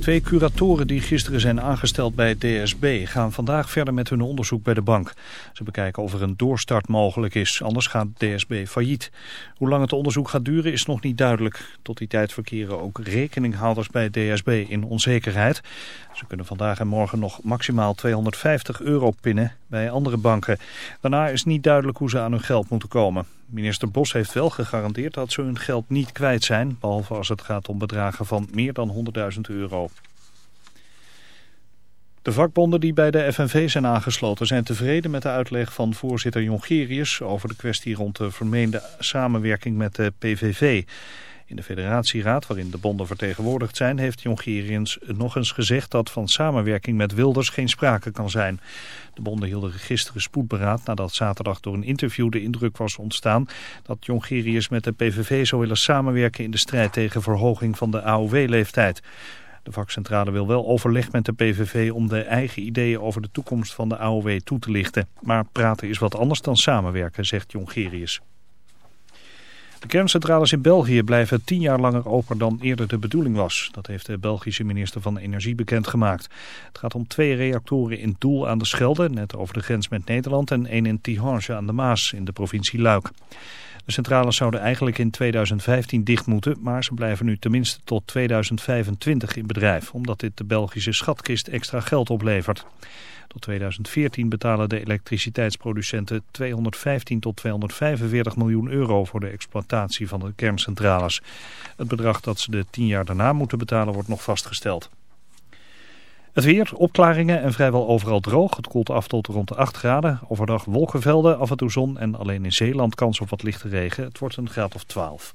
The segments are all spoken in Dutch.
Twee curatoren die gisteren zijn aangesteld bij DSB gaan vandaag verder met hun onderzoek bij de bank. Ze bekijken of er een doorstart mogelijk is, anders gaat DSB failliet. Hoe lang het onderzoek gaat duren is nog niet duidelijk. Tot die tijd verkeren ook rekeninghouders bij DSB in onzekerheid. Ze kunnen vandaag en morgen nog maximaal 250 euro pinnen bij andere banken. Daarna is niet duidelijk hoe ze aan hun geld moeten komen. Minister Bos heeft wel gegarandeerd dat ze hun geld niet kwijt zijn, behalve als het gaat om bedragen van meer dan 100.000 euro. De vakbonden die bij de FNV zijn aangesloten zijn tevreden met de uitleg van voorzitter Jongerius over de kwestie rond de vermeende samenwerking met de PVV. In de federatieraad, waarin de bonden vertegenwoordigd zijn, heeft Jongerius nog eens gezegd dat van samenwerking met Wilders geen sprake kan zijn. De bonden hielden gisteren spoedberaad nadat zaterdag door een interview de indruk was ontstaan dat Jongerius met de PVV zou willen samenwerken in de strijd tegen verhoging van de AOW-leeftijd. De vakcentrale wil wel overleg met de PVV om de eigen ideeën over de toekomst van de AOW toe te lichten. Maar praten is wat anders dan samenwerken, zegt Jongerius. De kerncentrales in België blijven tien jaar langer open dan eerder de bedoeling was. Dat heeft de Belgische minister van Energie bekendgemaakt. Het gaat om twee reactoren in Doel aan de Schelde, net over de grens met Nederland, en één in Tihange aan de Maas in de provincie Luik. De centrales zouden eigenlijk in 2015 dicht moeten, maar ze blijven nu tenminste tot 2025 in bedrijf, omdat dit de Belgische schatkist extra geld oplevert. Tot 2014 betalen de elektriciteitsproducenten 215 tot 245 miljoen euro voor de exploitatie van de kerncentrales. Het bedrag dat ze de tien jaar daarna moeten betalen wordt nog vastgesteld. Het weer, opklaringen en vrijwel overal droog. Het koelt af tot rond de 8 graden. Overdag wolkenvelden, af en toe zon en alleen in Zeeland kans op wat lichte regen. Het wordt een graad of 12.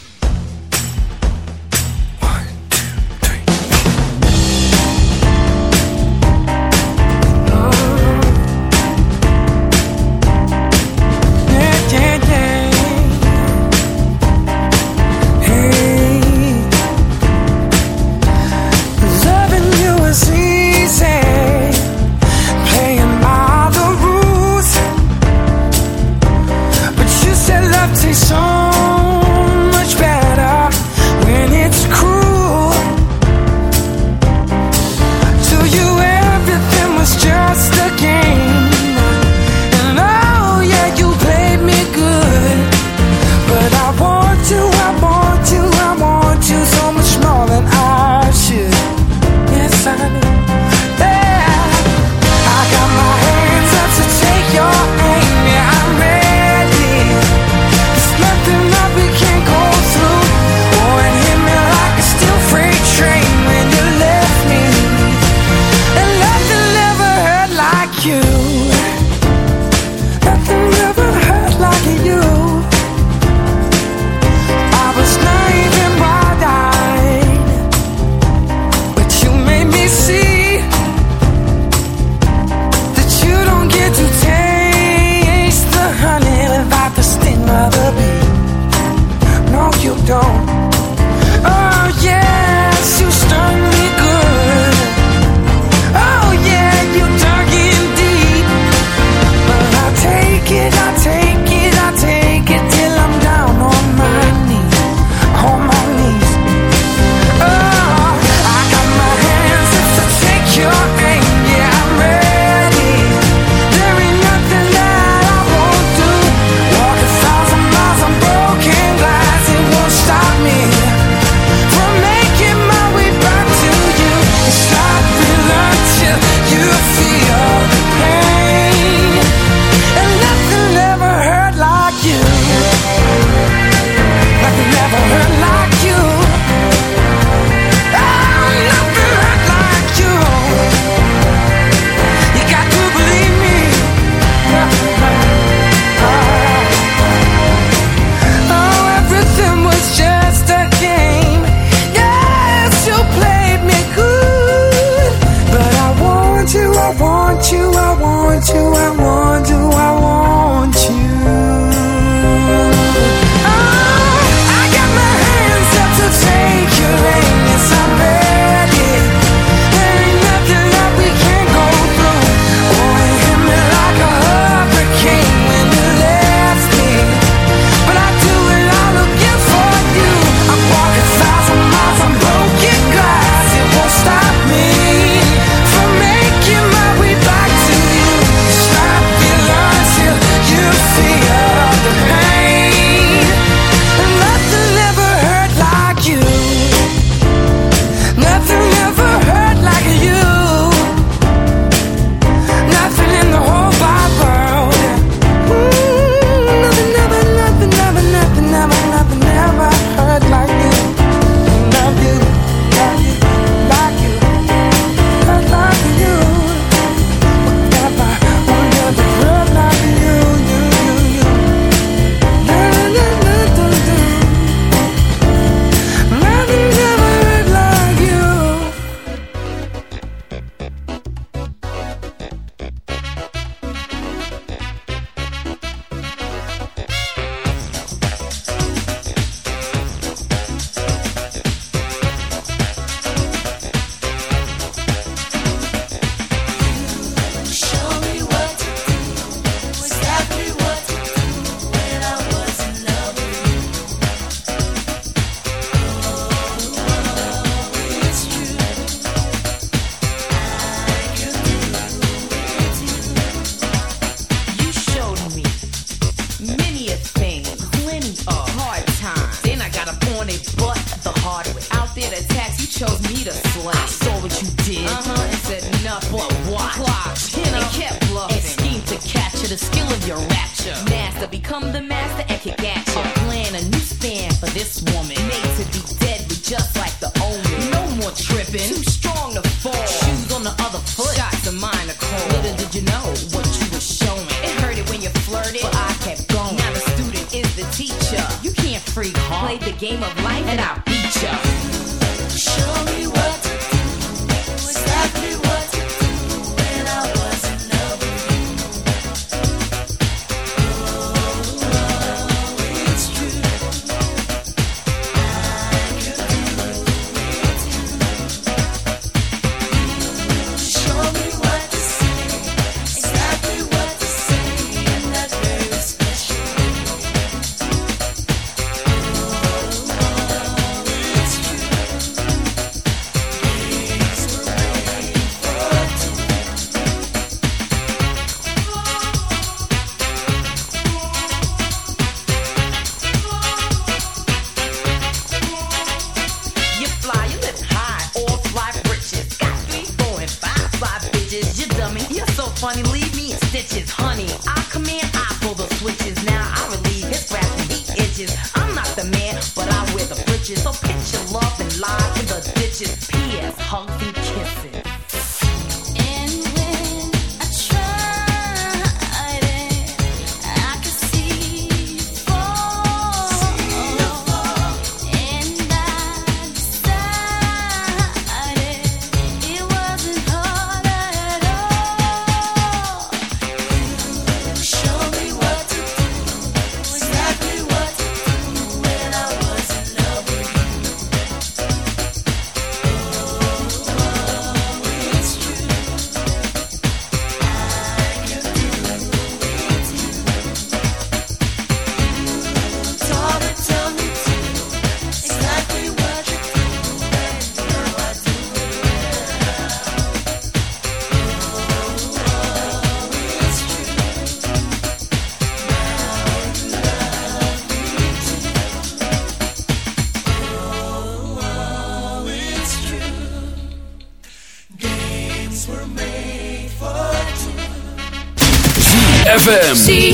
ZFM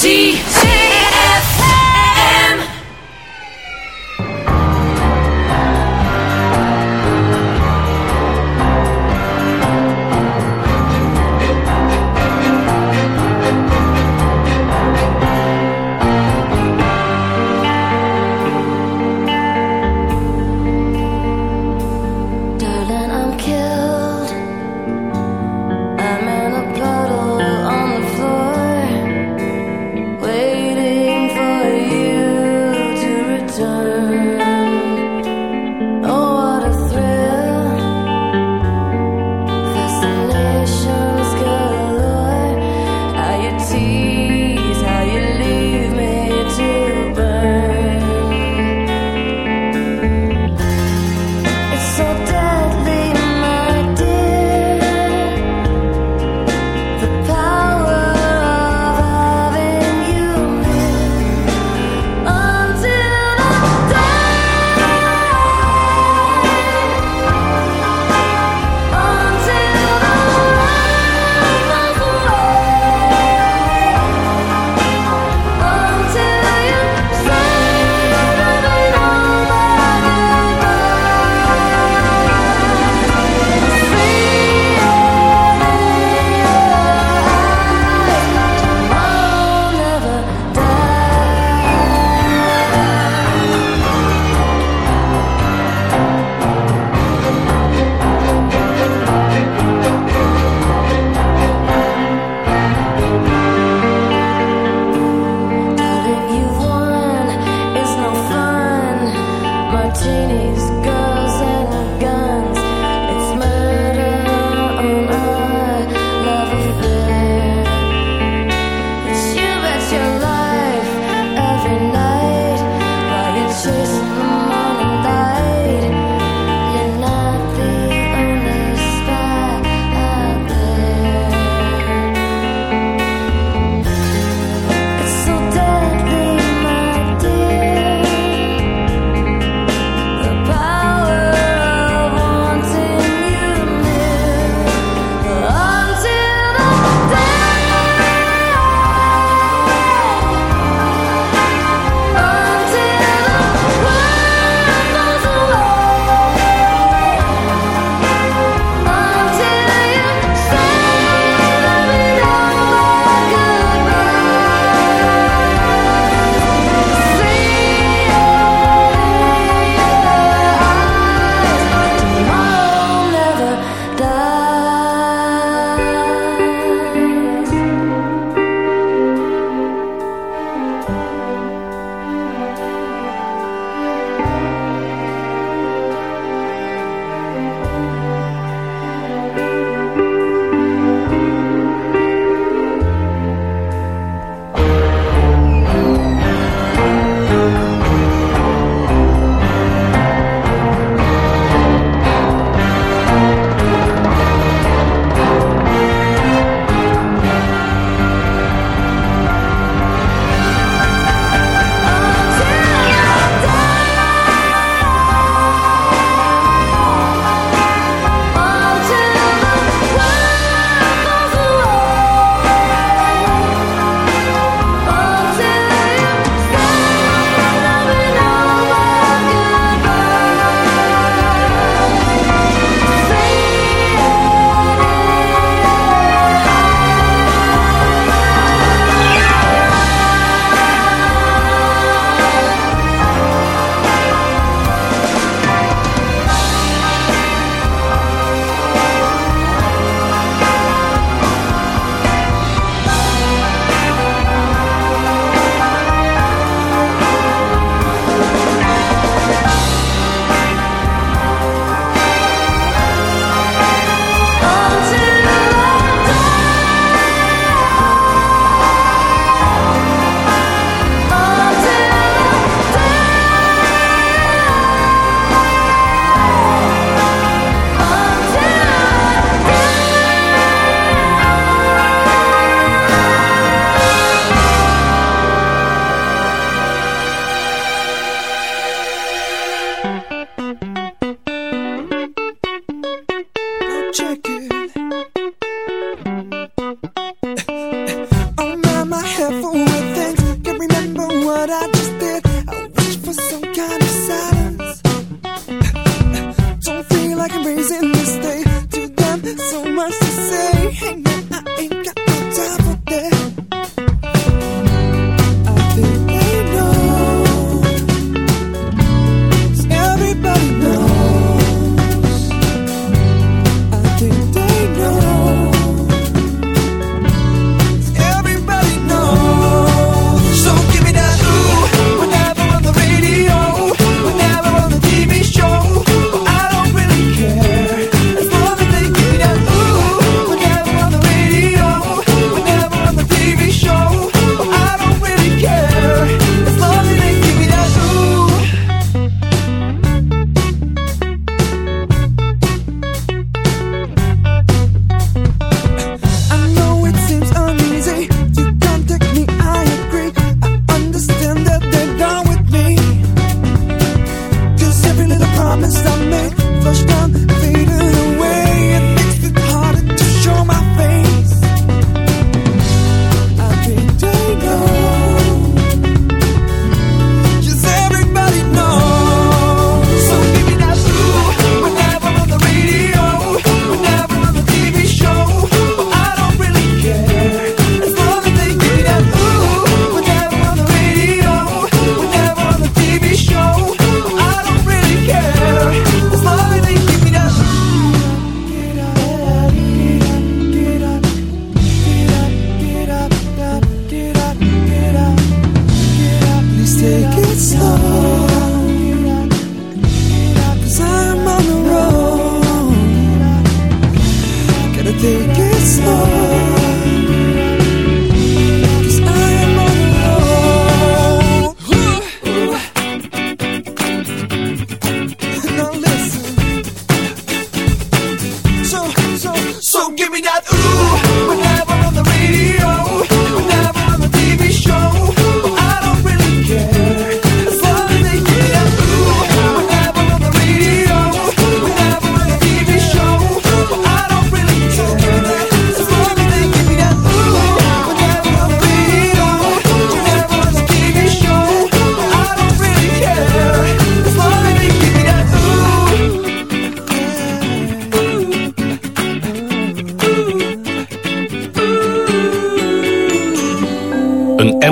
See.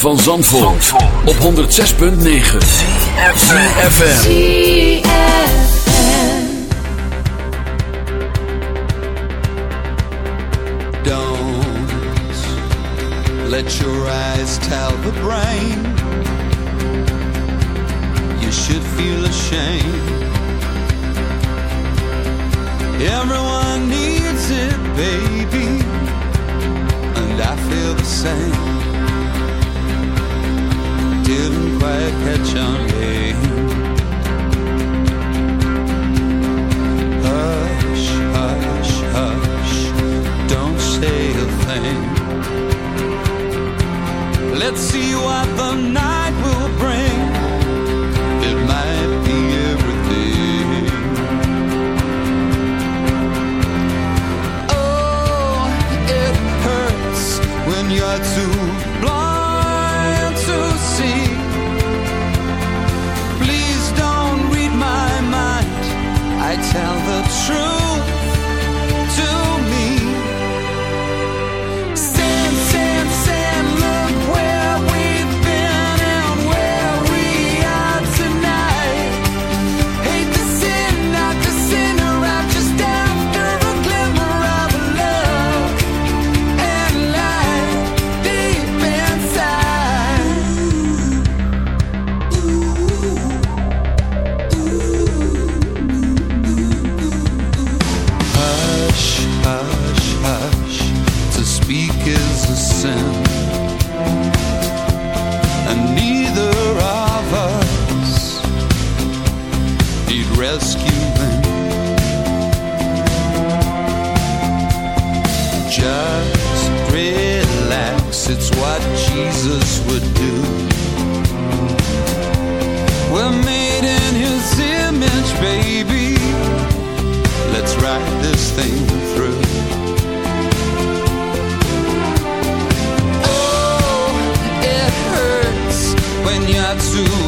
van Zandvoort, Zandvoort. op 106.9 CFFM Don't let your eyes tell the brain. You should feel ashamed. Everyone needs it, baby. And I feel the same. catch on name. Hush, hush, hush, don't say a thing. Let's see what the night. not to